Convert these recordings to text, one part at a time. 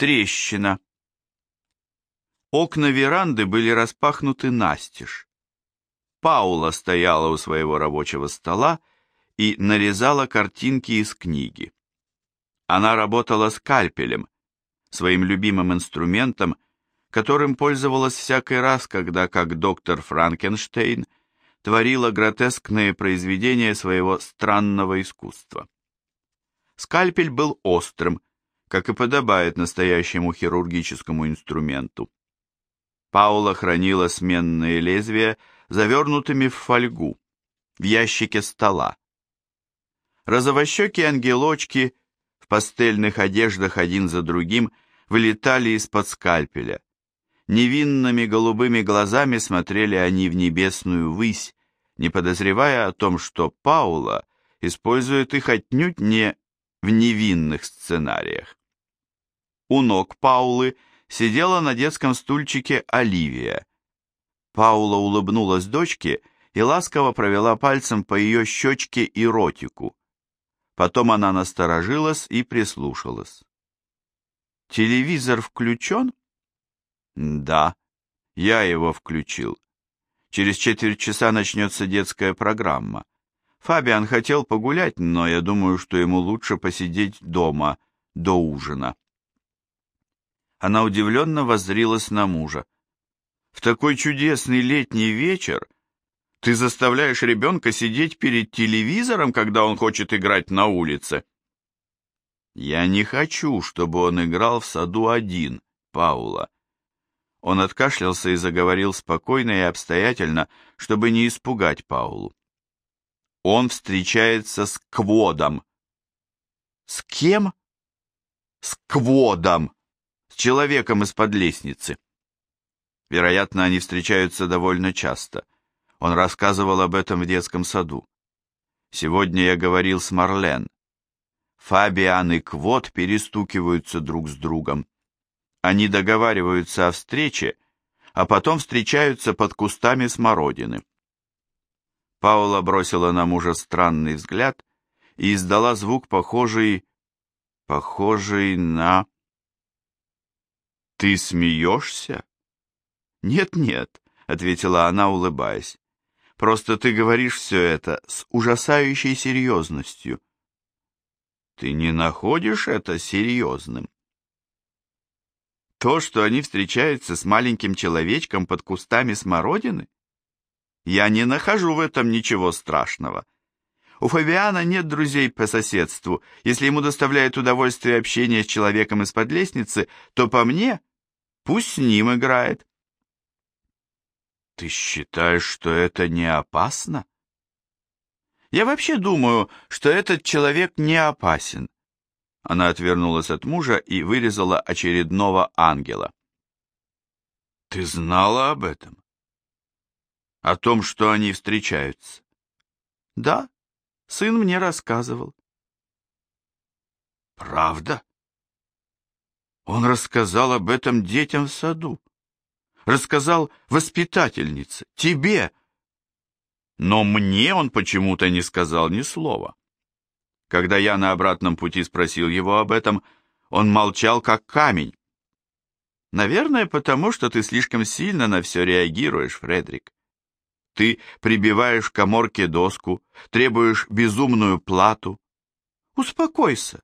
Трещина. Окна веранды были распахнуты настежь. Паула стояла у своего рабочего стола и нарезала картинки из книги. Она работала скальпелем, своим любимым инструментом, которым пользовалась всякий раз, когда, как доктор Франкенштейн, творила гротескные произведения своего странного искусства. Скальпель был острым, как и подобает настоящему хирургическому инструменту. Паула хранила сменные лезвия, завернутыми в фольгу, в ящике стола. Розовощекие ангелочки в пастельных одеждах один за другим вылетали из-под скальпеля. Невинными голубыми глазами смотрели они в небесную высь, не подозревая о том, что Паула использует их отнюдь не в невинных сценариях. У ног Паулы – сидела на детском стульчике Оливия. Паула улыбнулась дочке и ласково провела пальцем по ее щечке и ротику. Потом она насторожилась и прислушалась. «Телевизор включен?» «Да, я его включил. Через четверть часа начнется детская программа. Фабиан хотел погулять, но я думаю, что ему лучше посидеть дома до ужина». Она удивленно воззрилась на мужа. «В такой чудесный летний вечер ты заставляешь ребенка сидеть перед телевизором, когда он хочет играть на улице?» «Я не хочу, чтобы он играл в саду один, Паула». Он откашлялся и заговорил спокойно и обстоятельно, чтобы не испугать Паулу. Он встречается с Кводом. «С кем?» «С Кводом!» С человеком из-под лестницы. Вероятно, они встречаются довольно часто. Он рассказывал об этом в детском саду. Сегодня я говорил с Марлен. Фабиан и Квот перестукиваются друг с другом. Они договариваются о встрече, а потом встречаются под кустами смородины. Паула бросила на мужа странный взгляд и издала звук, похожий... похожий на... «Ты смеешься?» «Нет-нет», — ответила она, улыбаясь. «Просто ты говоришь все это с ужасающей серьезностью». «Ты не находишь это серьезным?» «То, что они встречаются с маленьким человечком под кустами смородины? Я не нахожу в этом ничего страшного». У Фабиана нет друзей по соседству. Если ему доставляет удовольствие общение с человеком из-под лестницы, то по мне Пусть с ним играет. Ты считаешь, что это не опасно? Я вообще думаю, что этот человек не опасен. Она отвернулась от мужа и вырезала очередного ангела. Ты знала об этом? О том, что они встречаются? Да, сын мне рассказывал. Правда? Он рассказал об этом детям в саду. Рассказал воспитательнице, тебе. Но мне он почему-то не сказал ни слова. Когда я на обратном пути спросил его об этом, он молчал как камень. Наверное, потому что ты слишком сильно на все реагируешь, Фредерик. Ты прибиваешь к коморке доску, требуешь безумную плату. Успокойся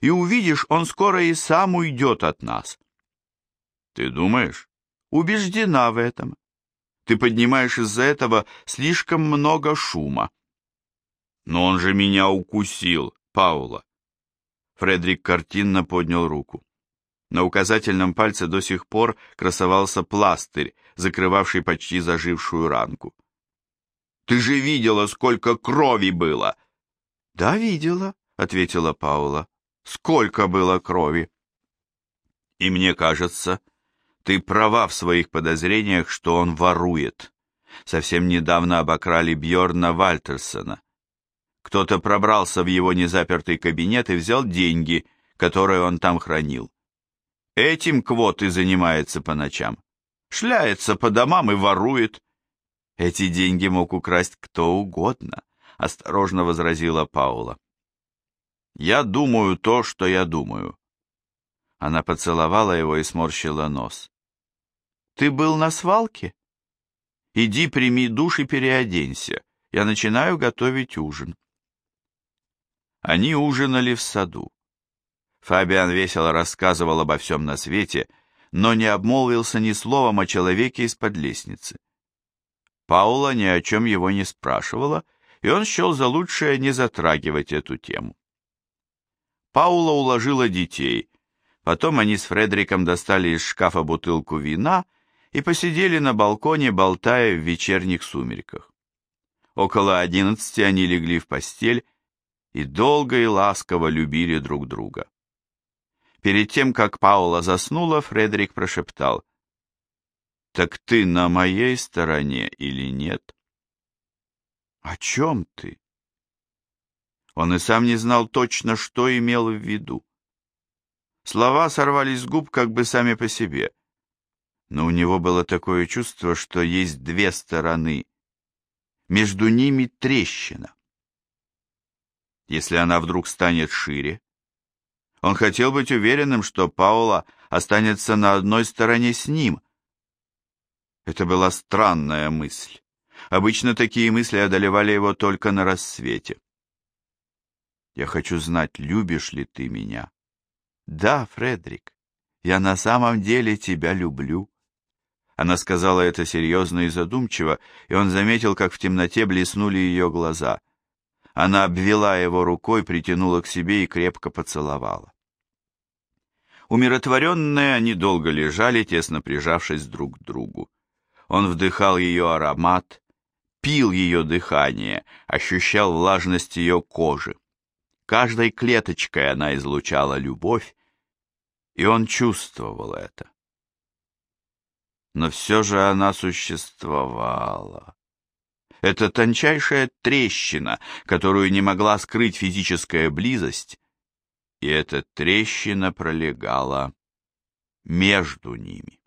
и увидишь, он скоро и сам уйдет от нас. Ты думаешь? Убеждена в этом. Ты поднимаешь из-за этого слишком много шума. Но он же меня укусил, Паула. Фредерик картинно поднял руку. На указательном пальце до сих пор красовался пластырь, закрывавший почти зажившую ранку. «Ты же видела, сколько крови было!» «Да, видела», — ответила Паула сколько было крови. И мне кажется, ты права в своих подозрениях, что он ворует. Совсем недавно обокрали Бьорна Вальтерсона. Кто-то пробрался в его незапертый кабинет и взял деньги, которые он там хранил. Этим Квот и занимается по ночам. Шляется по домам и ворует. Эти деньги мог украсть кто угодно, осторожно возразила Паула. Я думаю то, что я думаю. Она поцеловала его и сморщила нос. «Ты был на свалке? Иди, прими душ и переоденься. Я начинаю готовить ужин». Они ужинали в саду. Фабиан весело рассказывал обо всем на свете, но не обмолвился ни словом о человеке из-под лестницы. Паула ни о чем его не спрашивала, и он счел за лучшее не затрагивать эту тему. Паула уложила детей, потом они с Фредериком достали из шкафа бутылку вина и посидели на балконе, болтая в вечерних сумерках. Около одиннадцати они легли в постель и долго и ласково любили друг друга. Перед тем, как Паула заснула, Фредерик прошептал, «Так ты на моей стороне или нет?» «О чем ты?» Он и сам не знал точно, что имел в виду. Слова сорвались с губ как бы сами по себе, но у него было такое чувство, что есть две стороны. Между ними трещина. Если она вдруг станет шире, он хотел быть уверенным, что Паула останется на одной стороне с ним. Это была странная мысль. Обычно такие мысли одолевали его только на рассвете. «Я хочу знать, любишь ли ты меня?» «Да, Фредерик, я на самом деле тебя люблю». Она сказала это серьезно и задумчиво, и он заметил, как в темноте блеснули ее глаза. Она обвела его рукой, притянула к себе и крепко поцеловала. Умиротворенные они долго лежали, тесно прижавшись друг к другу. Он вдыхал ее аромат, пил ее дыхание, ощущал влажность ее кожи. Каждой клеточкой она излучала любовь, и он чувствовал это. Но все же она существовала. Это тончайшая трещина, которую не могла скрыть физическая близость, и эта трещина пролегала между ними.